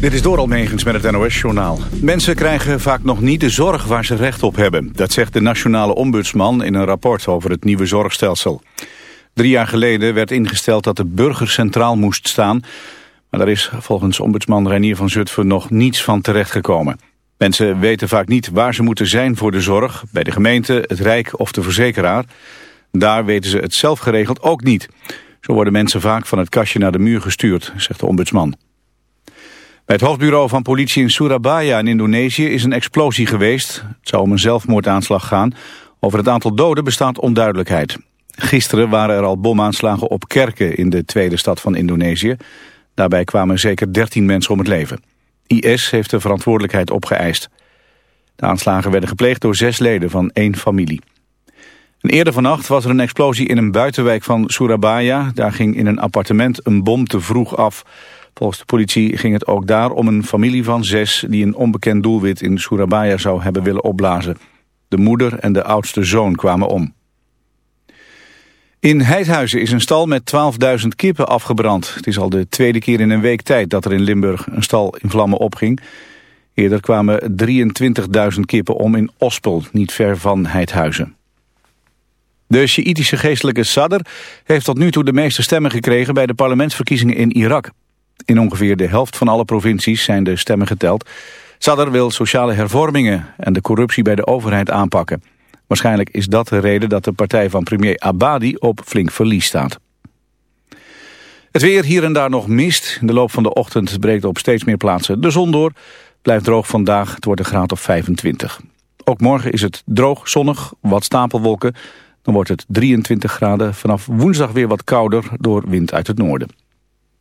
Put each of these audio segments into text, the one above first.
Dit is Doral Megens met het NOS-journaal. Mensen krijgen vaak nog niet de zorg waar ze recht op hebben. Dat zegt de nationale ombudsman in een rapport over het nieuwe zorgstelsel. Drie jaar geleden werd ingesteld dat de burger centraal moest staan... maar daar is volgens ombudsman Reinier van Zutphen nog niets van terechtgekomen. Mensen weten vaak niet waar ze moeten zijn voor de zorg... bij de gemeente, het Rijk of de verzekeraar. Daar weten ze het zelf geregeld ook niet. Zo worden mensen vaak van het kastje naar de muur gestuurd, zegt de ombudsman. Bij het hoofdbureau van politie in Surabaya in Indonesië is een explosie geweest. Het zou om een zelfmoordaanslag gaan. Over het aantal doden bestaat onduidelijkheid. Gisteren waren er al bomaanslagen op kerken in de tweede stad van Indonesië. Daarbij kwamen zeker 13 mensen om het leven. IS heeft de verantwoordelijkheid opgeëist. De aanslagen werden gepleegd door zes leden van één familie. Eerder vannacht was er een explosie in een buitenwijk van Surabaya. Daar ging in een appartement een bom te vroeg af... Volgens de politie ging het ook daar om een familie van zes... die een onbekend doelwit in Surabaya zou hebben willen opblazen. De moeder en de oudste zoon kwamen om. In Heidhuizen is een stal met 12.000 kippen afgebrand. Het is al de tweede keer in een week tijd dat er in Limburg een stal in vlammen opging. Eerder kwamen 23.000 kippen om in Ospel, niet ver van Heidhuizen. De Sjiïtische geestelijke Sadr heeft tot nu toe de meeste stemmen gekregen bij de parlementsverkiezingen in Irak. In ongeveer de helft van alle provincies zijn de stemmen geteld. Sadr wil sociale hervormingen en de corruptie bij de overheid aanpakken. Waarschijnlijk is dat de reden dat de partij van premier Abadi op flink verlies staat. Het weer hier en daar nog mist. In de loop van de ochtend breekt op steeds meer plaatsen de zon door. Blijft droog vandaag, het wordt een graad of 25. Ook morgen is het droog, zonnig, wat stapelwolken. Dan wordt het 23 graden. Vanaf woensdag weer wat kouder door wind uit het noorden.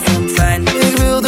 fijn. Ik wil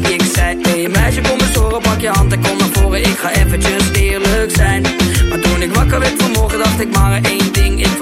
fijn. Ik zei, hey meisje, kom eens horen, pak je hand en kom naar voren. Ik ga eventjes eerlijk zijn. Maar toen ik wakker werd vanmorgen, dacht ik maar één ding. Ik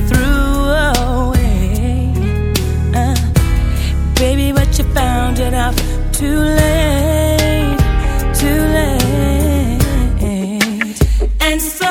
found it out too late, too late. And so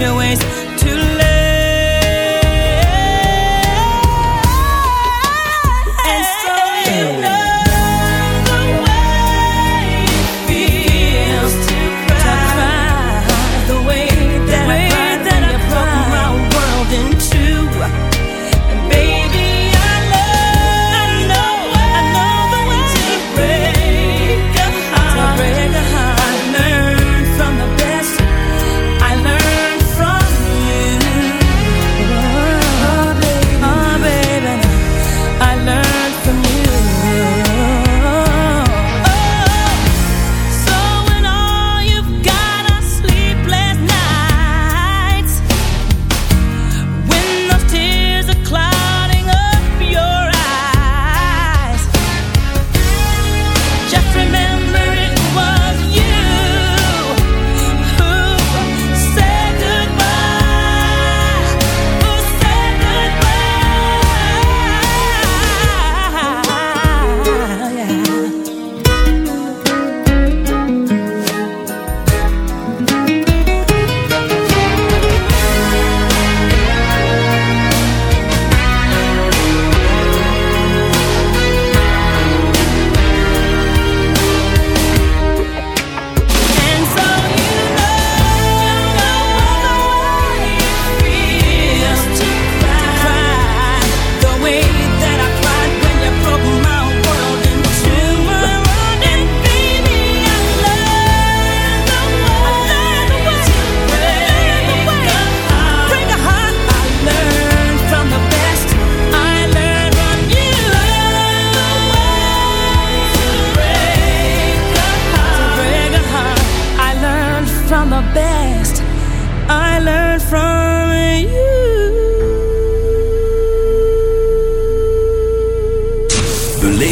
Your ways too late.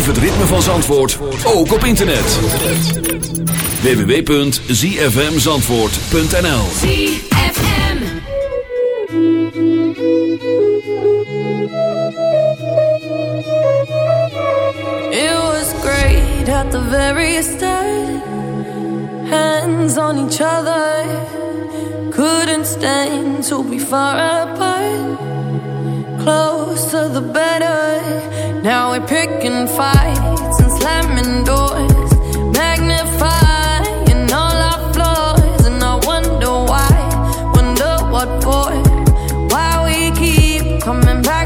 Het ritme van Zandvoort, ook op internet. www.zfmzandvoort.nl ZFM. It was great at the very start. Hands on each other. Couldn't stand to be far apart. Closer the better. Now we're picking fights and slamming doors. Magnifying all our flaws. And I wonder why. Wonder what for. Why we keep coming back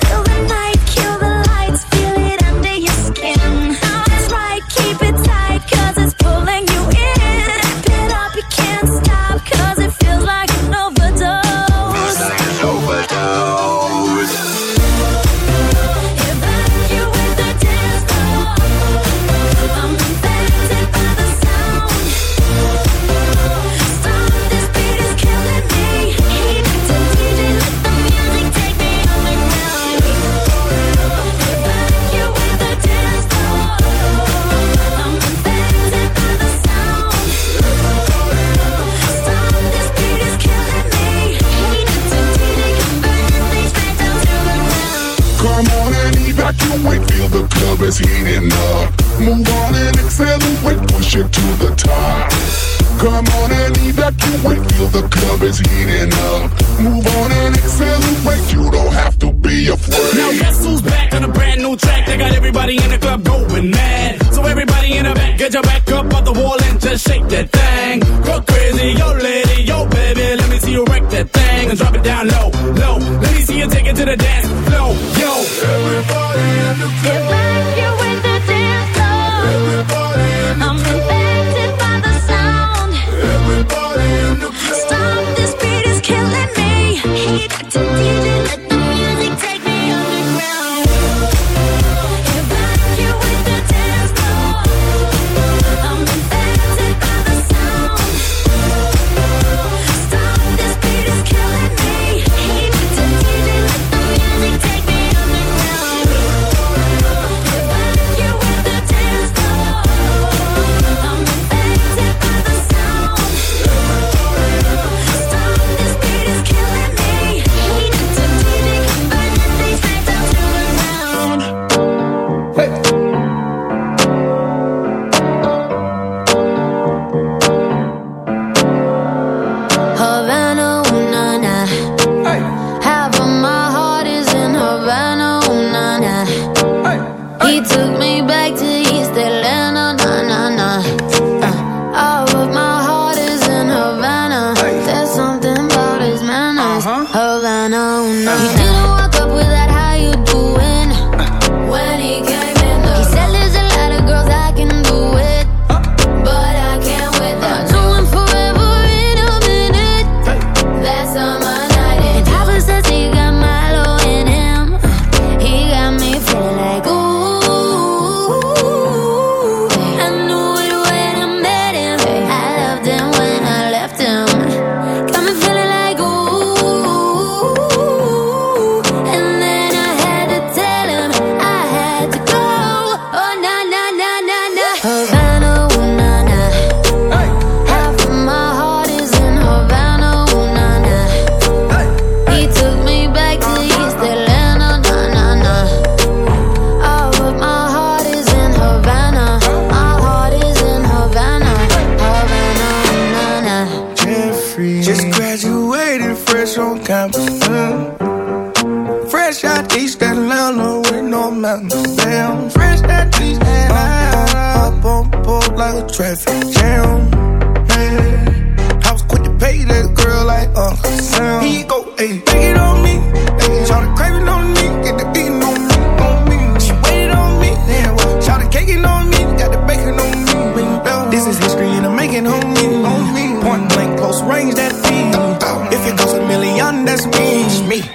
Party in the club mountains down. Fresh that trees and I up on board like a traffic jam. Man, I was quick to pay that girl like uh, Uncle Sam. He go, hey, take it on me.